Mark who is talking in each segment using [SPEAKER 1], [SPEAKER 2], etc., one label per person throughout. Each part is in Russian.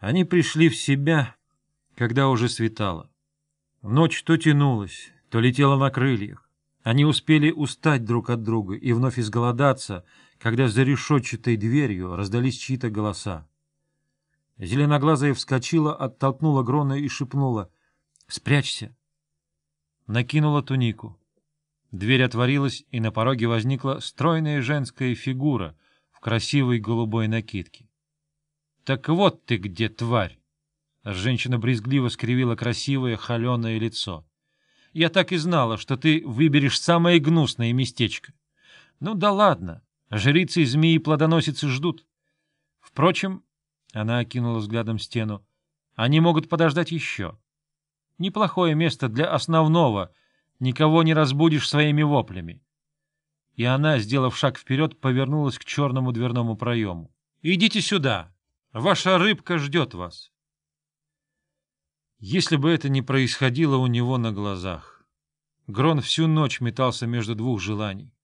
[SPEAKER 1] Они пришли в себя, когда уже светало. Ночь то тянулась, то летела на крыльях. Они успели устать друг от друга и вновь изголодаться, когда за решетчатой дверью раздались чьи-то голоса. Зеленоглазая вскочила, оттолкнула Грона и шепнула «Спрячься!» Накинула тунику. Дверь отворилась, и на пороге возникла стройная женская фигура в красивой голубой накидке. — Так вот ты где, тварь! Женщина брезгливо скривила красивое холеное лицо. — Я так и знала, что ты выберешь самое гнусное местечко. Ну да ладно, жрицы и змеи-плодоносицы ждут. Впрочем, она окинула взглядом стену, они могут подождать еще. Неплохое место для основного, никого не разбудишь своими воплями. И она, сделав шаг вперед, повернулась к черному дверному проему. — Идите сюда! Ваша рыбка ждет вас. Если бы это не происходило у него на глазах. Грон всю ночь метался между двух желаний.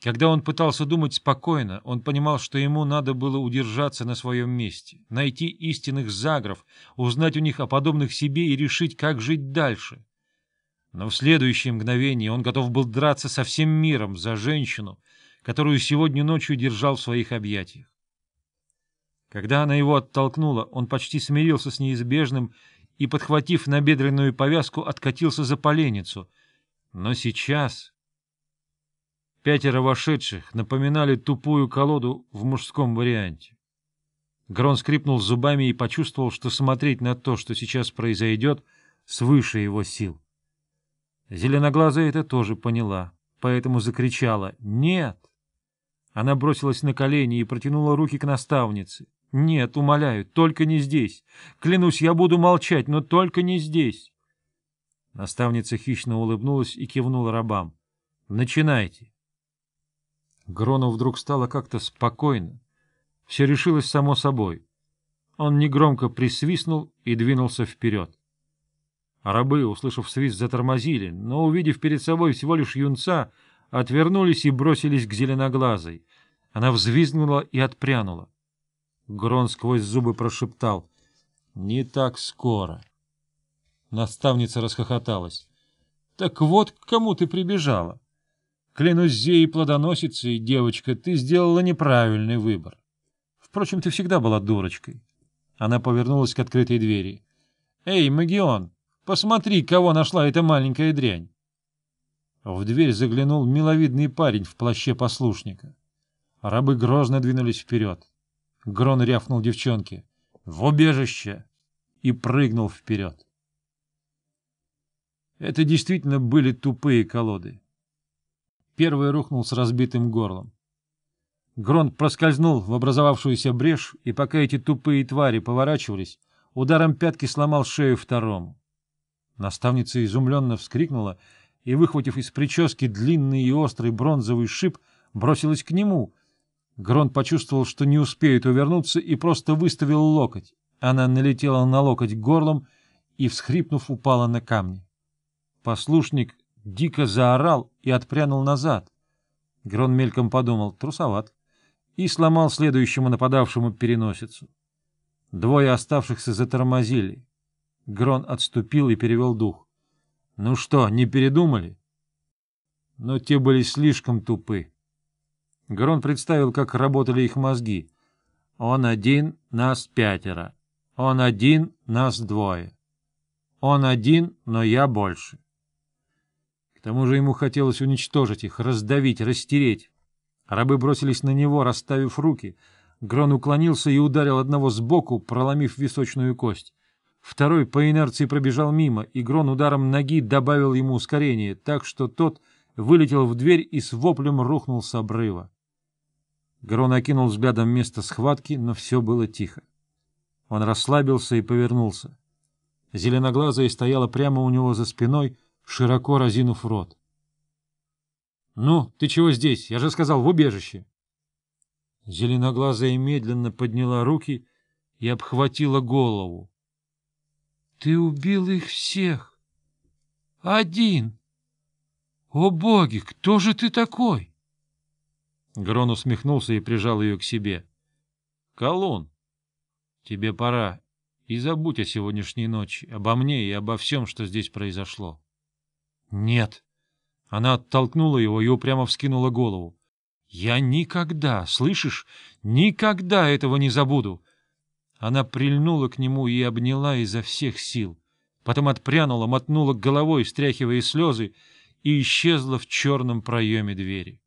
[SPEAKER 1] Когда он пытался думать спокойно, он понимал, что ему надо было удержаться на своем месте, найти истинных загров, узнать у них о подобных себе и решить, как жить дальше. Но в следующее мгновение он готов был драться со всем миром за женщину, которую сегодня ночью держал в своих объятиях. Когда она его оттолкнула, он почти смирился с неизбежным и, подхватив набедренную повязку, откатился за поленницу. Но сейчас... Пятеро вошедших напоминали тупую колоду в мужском варианте. Грон скрипнул зубами и почувствовал, что смотреть на то, что сейчас произойдет, свыше его сил. Зеленоглазая это тоже поняла, поэтому закричала «Нет!». Она бросилась на колени и протянула руки к наставнице. Нет, умоляю, только не здесь. Клянусь, я буду молчать, но только не здесь. Наставница хищно улыбнулась и кивнула рабам. Начинайте. Грону вдруг стало как-то спокойно. Все решилось само собой. Он негромко присвистнул и двинулся вперед. рабы, услышав свист, затормозили, но, увидев перед собой всего лишь юнца, отвернулись и бросились к зеленоглазой. Она взвизгнула и отпрянула. Грон сквозь зубы прошептал. — Не так скоро. Наставница расхохоталась. — Так вот к кому ты прибежала. Клянусь зеей плодоносицей, девочка, ты сделала неправильный выбор. Впрочем, ты всегда была дурочкой. Она повернулась к открытой двери. — Эй, Магион, посмотри, кого нашла эта маленькая дрянь. В дверь заглянул миловидный парень в плаще послушника. Рабы грозно двинулись вперед. Грон рявкнул девчонке. «В убежище!» и прыгнул вперед. Это действительно были тупые колоды. Первый рухнул с разбитым горлом. Грон проскользнул в образовавшуюся брешь, и пока эти тупые твари поворачивались, ударом пятки сломал шею второму. Наставница изумленно вскрикнула и, выхватив из прически длинный и острый бронзовый шип, бросилась к нему — Грон почувствовал, что не успеет увернуться, и просто выставил локоть. Она налетела на локоть горлом и, всхрипнув, упала на камни. Послушник дико заорал и отпрянул назад. Грон мельком подумал, трусоват, и сломал следующему нападавшему переносицу. Двое оставшихся затормозили. Грон отступил и перевел дух. Ну что, не передумали? Но те были слишком тупы. Грон представил, как работали их мозги. Он один, нас пятеро. Он один, нас двое. Он один, но я больше. К тому же ему хотелось уничтожить их, раздавить, растереть. Рабы бросились на него, расставив руки. Грон уклонился и ударил одного сбоку, проломив височную кость. Второй по инерции пробежал мимо, и Грон ударом ноги добавил ему ускорение, так что тот вылетел в дверь и с воплем рухнул с обрыва. Грон окинул взглядом место схватки, но все было тихо. Он расслабился и повернулся. Зеленоглазая стояла прямо у него за спиной, широко разинув рот. — Ну, ты чего здесь? Я же сказал, в убежище. Зеленоглазая медленно подняла руки и обхватила голову. — Ты убил их всех. Один. О боги, кто же ты такой? — Грон усмехнулся и прижал ее к себе. — Колун, тебе пора. и забудь о сегодняшней ночи, обо мне и обо всем, что здесь произошло. — Нет. Она оттолкнула его и упрямо вскинула голову. — Я никогда, слышишь, никогда этого не забуду. Она прильнула к нему и обняла изо всех сил. Потом отпрянула, мотнула головой, стряхивая слезы, и исчезла в черном проеме двери.